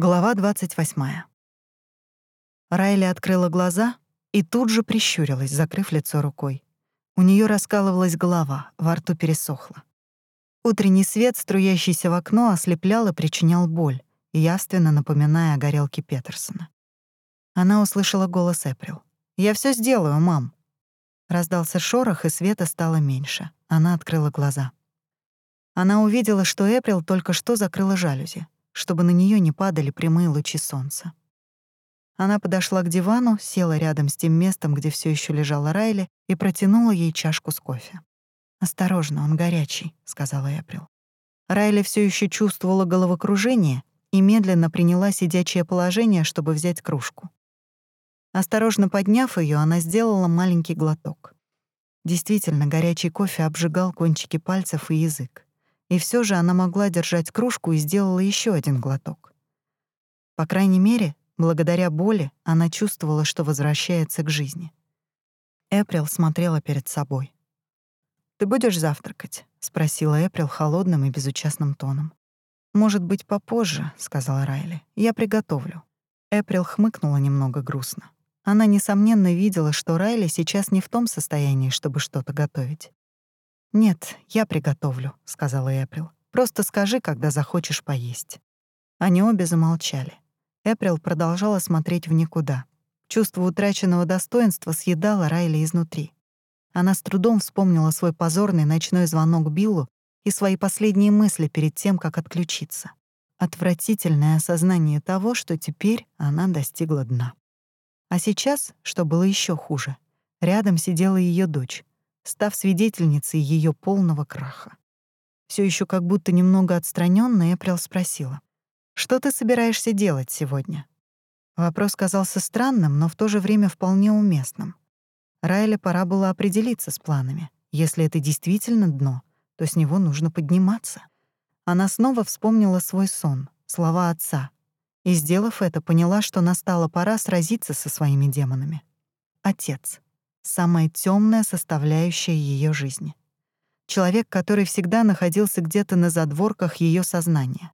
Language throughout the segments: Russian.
Глава 28. Райли открыла глаза и тут же прищурилась, закрыв лицо рукой. У нее раскалывалась голова, во рту пересохло. Утренний свет, струящийся в окно, ослеплял и причинял боль, явственно напоминая о горелке Петерсона. Она услышала голос Эприл. «Я все сделаю, мам». Раздался шорох, и света стало меньше. Она открыла глаза. Она увидела, что Эприл только что закрыла жалюзи чтобы на нее не падали прямые лучи солнца. Она подошла к дивану, села рядом с тем местом, где все еще лежала Райли, и протянула ей чашку с кофе. «Осторожно, он горячий», — сказала Эприл. Райли все еще чувствовала головокружение и медленно приняла сидячее положение, чтобы взять кружку. Осторожно подняв ее, она сделала маленький глоток. Действительно, горячий кофе обжигал кончики пальцев и язык. И все же она могла держать кружку и сделала еще один глоток. По крайней мере, благодаря боли она чувствовала, что возвращается к жизни. Эприл смотрела перед собой. «Ты будешь завтракать?» — спросила Эприл холодным и безучастным тоном. «Может быть, попозже», — сказала Райли. «Я приготовлю». Эприл хмыкнула немного грустно. Она, несомненно, видела, что Райли сейчас не в том состоянии, чтобы что-то готовить. «Нет, я приготовлю», — сказала Эприл. «Просто скажи, когда захочешь поесть». Они обе замолчали. Эприл продолжала смотреть в никуда. Чувство утраченного достоинства съедало Райли изнутри. Она с трудом вспомнила свой позорный ночной звонок Биллу и свои последние мысли перед тем, как отключиться. Отвратительное осознание того, что теперь она достигла дна. А сейчас, что было еще хуже, рядом сидела ее дочь, став свидетельницей ее полного краха. Все еще как будто немного отстранённо Эприл спросила. «Что ты собираешься делать сегодня?» Вопрос казался странным, но в то же время вполне уместным. Райле пора было определиться с планами. Если это действительно дно, то с него нужно подниматься. Она снова вспомнила свой сон, слова отца, и, сделав это, поняла, что настала пора сразиться со своими демонами. Отец самая темная составляющая ее жизни. Человек, который всегда находился где-то на задворках ее сознания.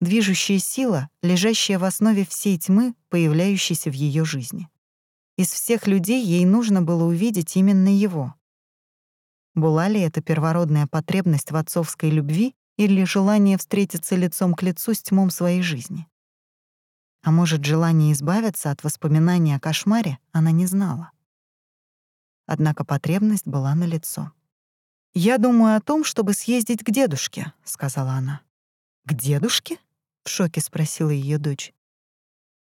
Движущая сила, лежащая в основе всей тьмы, появляющейся в ее жизни. Из всех людей ей нужно было увидеть именно его. Была ли это первородная потребность в отцовской любви или желание встретиться лицом к лицу с тьмом своей жизни? А может, желание избавиться от воспоминаний о кошмаре она не знала. Однако потребность была налицо. «Я думаю о том, чтобы съездить к дедушке», — сказала она. «К дедушке?» — в шоке спросила ее дочь.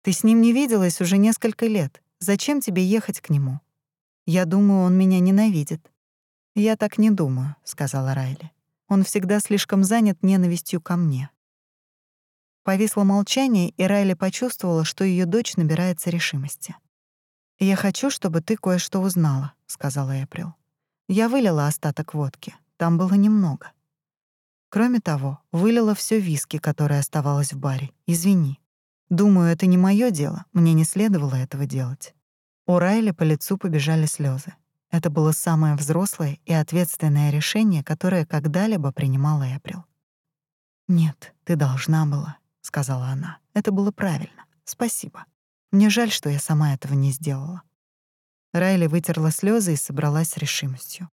«Ты с ним не виделась уже несколько лет. Зачем тебе ехать к нему? Я думаю, он меня ненавидит». «Я так не думаю», — сказала Райли. «Он всегда слишком занят ненавистью ко мне». Повисло молчание, и Райли почувствовала, что ее дочь набирается решимости. «Я хочу, чтобы ты кое-что узнала», — сказала Эприл. «Я вылила остаток водки. Там было немного. Кроме того, вылила все виски, которое оставалось в баре. Извини. Думаю, это не мое дело. Мне не следовало этого делать». У Райли по лицу побежали слезы. Это было самое взрослое и ответственное решение, которое когда-либо принимала Эприл. «Нет, ты должна была», — сказала она. «Это было правильно. Спасибо». Мне жаль, что я сама этого не сделала. Райли вытерла слезы и собралась с решимостью.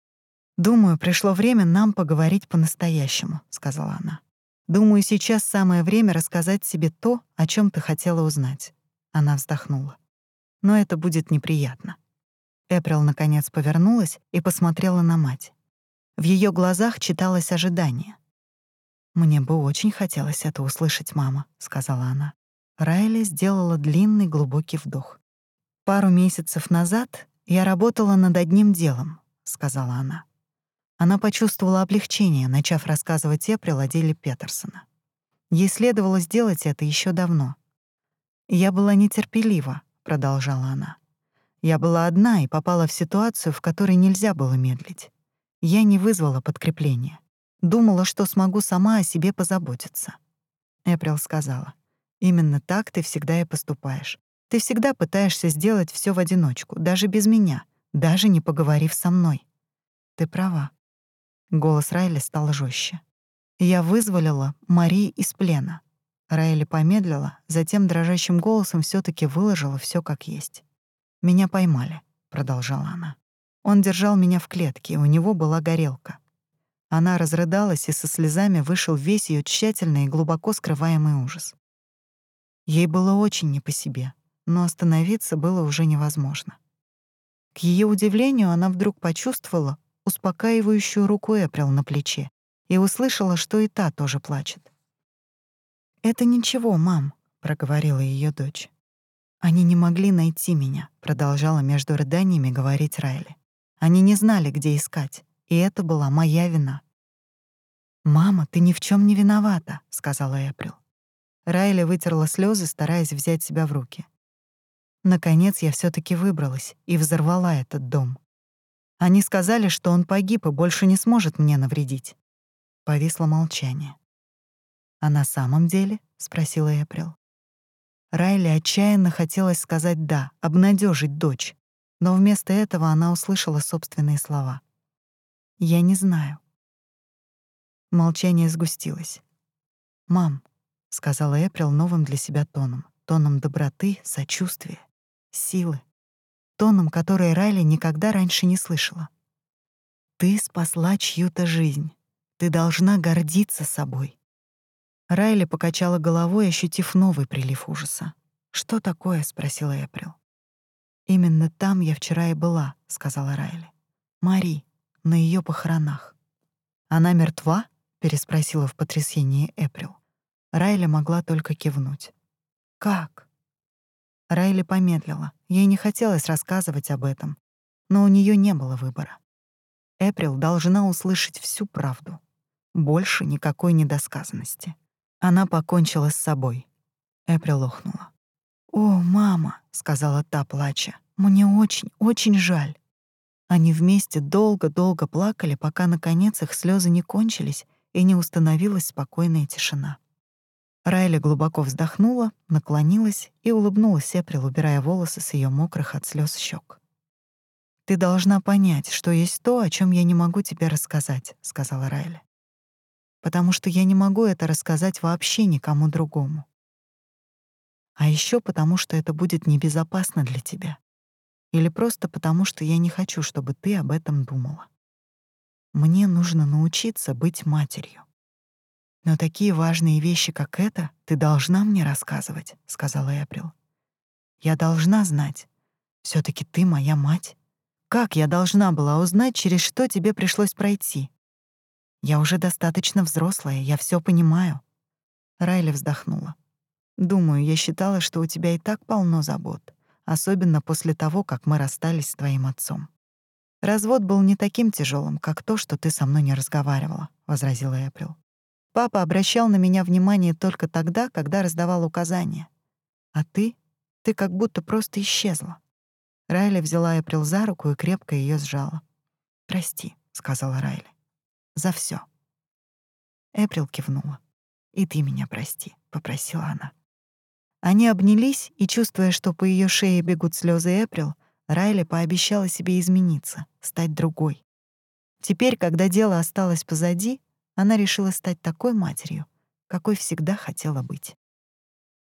«Думаю, пришло время нам поговорить по-настоящему», — сказала она. «Думаю, сейчас самое время рассказать себе то, о чем ты хотела узнать». Она вздохнула. «Но это будет неприятно». Эприл наконец повернулась и посмотрела на мать. В ее глазах читалось ожидание. «Мне бы очень хотелось это услышать, мама», — сказала она. Райли сделала длинный глубокий вдох. «Пару месяцев назад я работала над одним делом», — сказала она. Она почувствовала облегчение, начав рассказывать Эприл о деле Петерсона. Ей следовало сделать это еще давно. «Я была нетерпелива», — продолжала она. «Я была одна и попала в ситуацию, в которой нельзя было медлить. Я не вызвала подкрепления. Думала, что смогу сама о себе позаботиться». Эприл сказала. Именно так ты всегда и поступаешь. Ты всегда пытаешься сделать все в одиночку, даже без меня, даже не поговорив со мной. Ты права. Голос Райли стал жестче. Я вызволила Марии из плена. Райли помедлила, затем дрожащим голосом все таки выложила все как есть. «Меня поймали», — продолжала она. «Он держал меня в клетке, у него была горелка». Она разрыдалась, и со слезами вышел весь ее тщательный и глубоко скрываемый ужас. Ей было очень не по себе, но остановиться было уже невозможно. К ее удивлению, она вдруг почувствовала успокаивающую руку Эприл на плече и услышала, что и та тоже плачет. «Это ничего, мам», — проговорила ее дочь. «Они не могли найти меня», — продолжала между рыданиями говорить Райли. «Они не знали, где искать, и это была моя вина». «Мама, ты ни в чем не виновата», — сказала Эприл. Райли вытерла слезы, стараясь взять себя в руки. Наконец я все таки выбралась и взорвала этот дом. Они сказали, что он погиб и больше не сможет мне навредить. Повисло молчание. «А на самом деле?» — спросила Эприл. Райли отчаянно хотелось сказать «да», обнадежить дочь, но вместо этого она услышала собственные слова. «Я не знаю». Молчание сгустилось. «Мам, — сказала Эприл новым для себя тоном, тоном доброты, сочувствия, силы, тоном, который Райли никогда раньше не слышала. «Ты спасла чью-то жизнь. Ты должна гордиться собой». Райли покачала головой, ощутив новый прилив ужаса. «Что такое?» — спросила Эприл. «Именно там я вчера и была», — сказала Райли. «Мари, на ее похоронах». «Она мертва?» — переспросила в потрясении Эприл. Райли могла только кивнуть. «Как?» Райли помедлила. Ей не хотелось рассказывать об этом, но у нее не было выбора. Эприл должна услышать всю правду. Больше никакой недосказанности. Она покончила с собой. Эприл охнула. «О, мама», — сказала та, плача, — «мне очень, очень жаль». Они вместе долго-долго плакали, пока, наконец, их слезы не кончились и не установилась спокойная тишина. Райли глубоко вздохнула, наклонилась и улыбнулась Эприл, убирая волосы с ее мокрых от слез щек. «Ты должна понять, что есть то, о чем я не могу тебе рассказать», — сказала Райли. «Потому что я не могу это рассказать вообще никому другому. А еще потому, что это будет небезопасно для тебя. Или просто потому, что я не хочу, чтобы ты об этом думала. Мне нужно научиться быть матерью. «Но такие важные вещи, как это, ты должна мне рассказывать», — сказала Эприл. «Я должна знать. все таки ты моя мать. Как я должна была узнать, через что тебе пришлось пройти? Я уже достаточно взрослая, я все понимаю». Райли вздохнула. «Думаю, я считала, что у тебя и так полно забот, особенно после того, как мы расстались с твоим отцом». «Развод был не таким тяжелым, как то, что ты со мной не разговаривала», — возразила Эприл. Папа обращал на меня внимание только тогда, когда раздавал указания. А ты? Ты как будто просто исчезла. Райли взяла Эприл за руку и крепко ее сжала. «Прости», — сказала Райли. «За все. Эприл кивнула. «И ты меня прости», — попросила она. Они обнялись, и, чувствуя, что по ее шее бегут слезы Эприл, Райли пообещала себе измениться, стать другой. Теперь, когда дело осталось позади, она решила стать такой матерью, какой всегда хотела быть.